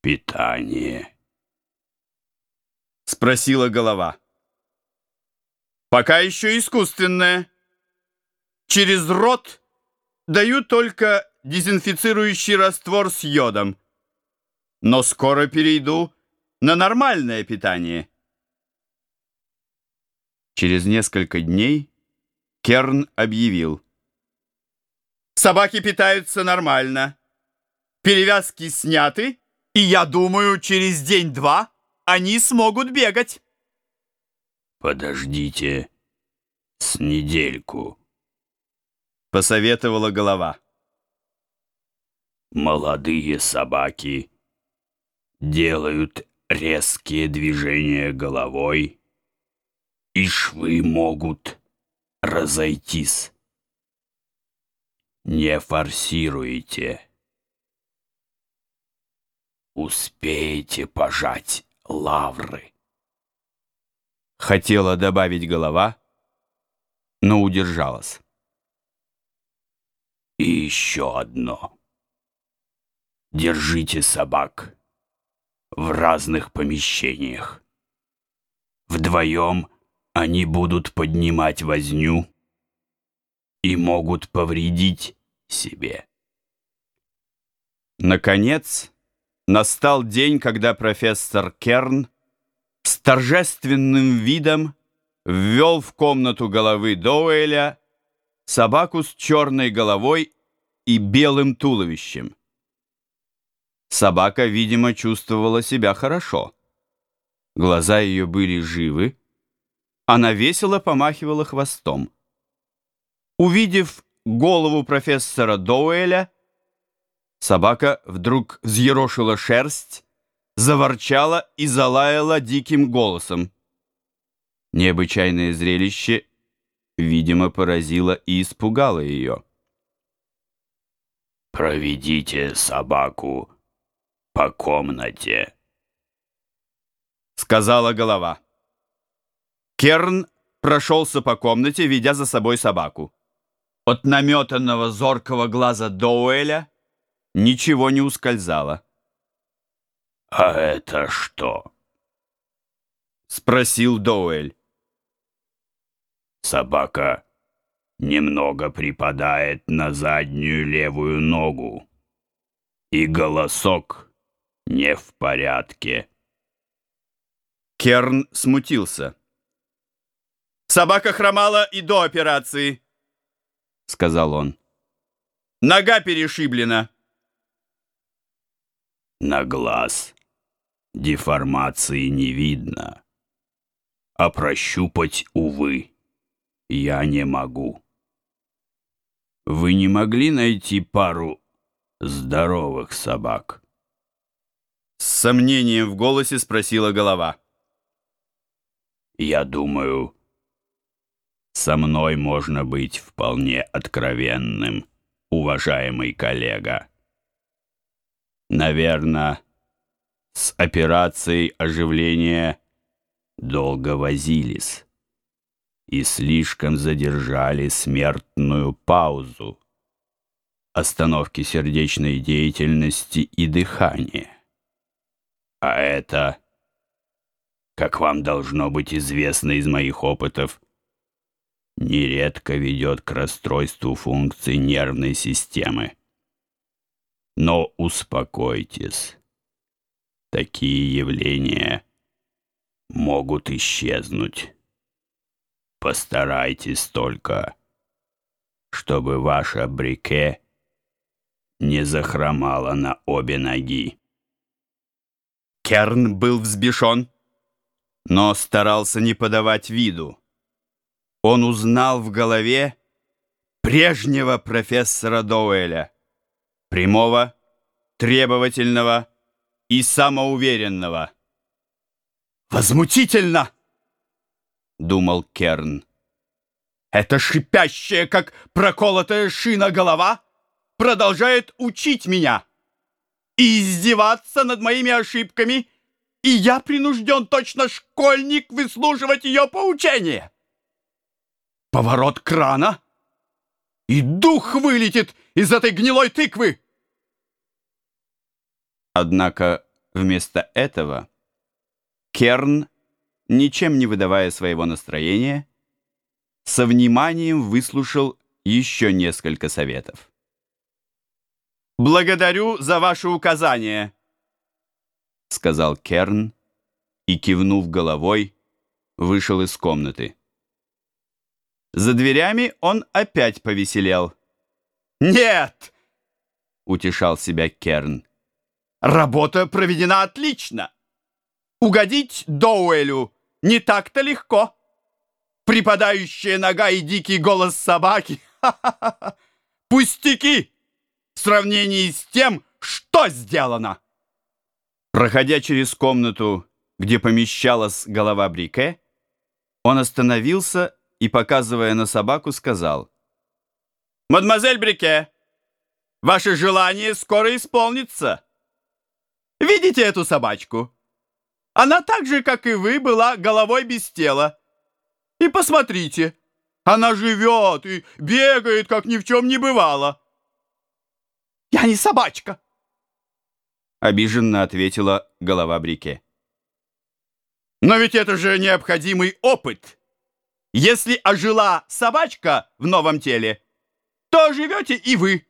питание? Спросила голова. Пока еще искусственное. Через рот даю только дезинфицирующий раствор с йодом. Но скоро перейду на нормальное питание. Через несколько дней Керн объявил. Собаки питаются нормально. Перевязки сняты, и я думаю, через день-два они смогут бегать. Подождите с недельку, посоветовала голова. Молодые собаки делают резкие движения головой, и швы могут разойтись. Не форсируйте. Успеете пожать лавры. Хотела добавить голова, но удержалась. И еще одно. Держите собак в разных помещениях. Вдвоем они будут поднимать возню и могут повредить себе. Наконец, настал день, когда профессор Керн с торжественным видом ввел в комнату головы Доуэля собаку с черной головой и белым туловищем. Собака, видимо, чувствовала себя хорошо. Глаза ее были живы, она весело помахивала хвостом. Увидев голову профессора Доуэля, собака вдруг взъерошила шерсть, заворчала и залаяла диким голосом. Необычайное зрелище, видимо, поразило и испугало ее. «Проведите собаку по комнате», — сказала голова. Керн прошелся по комнате, ведя за собой собаку. От наметанного зоркого глаза Доуэля ничего не ускользало. «А это что?» — спросил Доуэль. «Собака немного припадает на заднюю левую ногу, и голосок не в порядке». Керн смутился. «Собака хромала и до операции», — сказал он. «Нога перешиблена». «На глаз деформации не видно, а прощупать, увы, я не могу. Вы не могли найти пару здоровых собак?» С сомнением в голосе спросила голова. «Я думаю, со мной можно быть вполне откровенным, уважаемый коллега. Наверное, с операцией оживления долго возились и слишком задержали смертную паузу, остановки сердечной деятельности и дыхания. А это, как вам должно быть известно из моих опытов, нередко ведет к расстройству функций нервной системы. Но успокойтесь, такие явления могут исчезнуть. Постарайтесь только, чтобы ваша брике не захромала на обе ноги. Керн был взбешен, но старался не подавать виду он узнал в голове прежнего профессора Доуэля, прямого, требовательного и самоуверенного. «Возмутительно!» — думал Керн. «Это шипящая, как проколотая шина голова, продолжает учить меня и издеваться над моими ошибками, и я принужден точно школьник выслушивать ее поучения!» Поворот крана, и дух вылетит из этой гнилой тыквы. Однако вместо этого Керн, ничем не выдавая своего настроения, со вниманием выслушал еще несколько советов. «Благодарю за ваше указание», — сказал Керн и, кивнув головой, вышел из комнаты. За дверями он опять повеселел. «Нет!» — утешал себя Керн. «Работа проведена отлично. Угодить Доуэлю не так-то легко. Припадающая нога и дикий голос собаки. Пустяки в сравнении с тем, что сделано!» Проходя через комнату, где помещалась голова Брике, он остановился и, показывая на собаку, сказал, «Мадемуазель Брике, ваше желание скоро исполнится. Видите эту собачку? Она так же, как и вы, была головой без тела. И посмотрите, она живет и бегает, как ни в чем не бывало». «Я не собачка!» Обиженно ответила голова Брике. «Но ведь это же необходимый опыт!» Если ожила собачка в новом теле, то оживете и вы.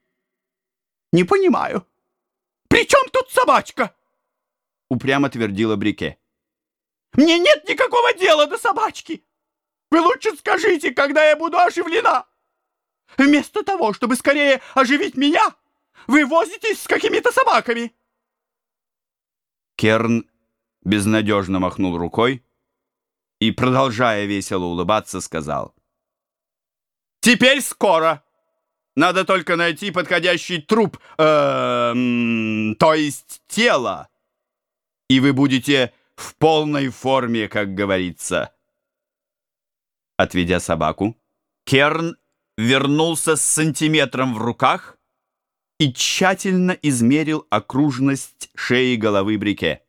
Не понимаю. При чем тут собачка? Упрямо твердила Брике. Мне нет никакого дела до собачки. Вы лучше скажите, когда я буду оживлена. Вместо того, чтобы скорее оживить меня, вы возитесь с какими-то собаками. Керн безнадежно махнул рукой и, продолжая весело улыбаться, сказал. «Теперь скоро. Надо только найти подходящий труп, э, то есть тело, и вы будете в полной форме, как говорится». Отведя собаку, Керн вернулся с сантиметром в руках и тщательно измерил окружность шеи головы Брике.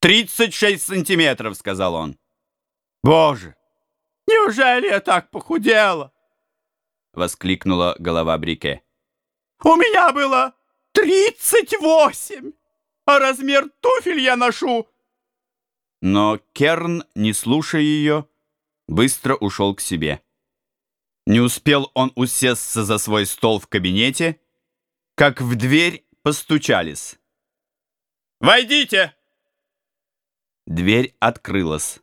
«Тридцать шесть сантиметров», — сказал он. «Боже, неужели я так похудела?» — воскликнула голова Брике. «У меня было тридцать восемь, а размер туфель я ношу». Но Керн, не слушая ее, быстро ушел к себе. Не успел он усесться за свой стол в кабинете, как в дверь постучались. «Войдите!» Дверь открылась.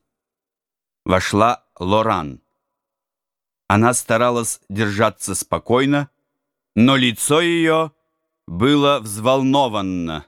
Вошла Лоран. Она старалась держаться спокойно, но лицо ее было взволнованно.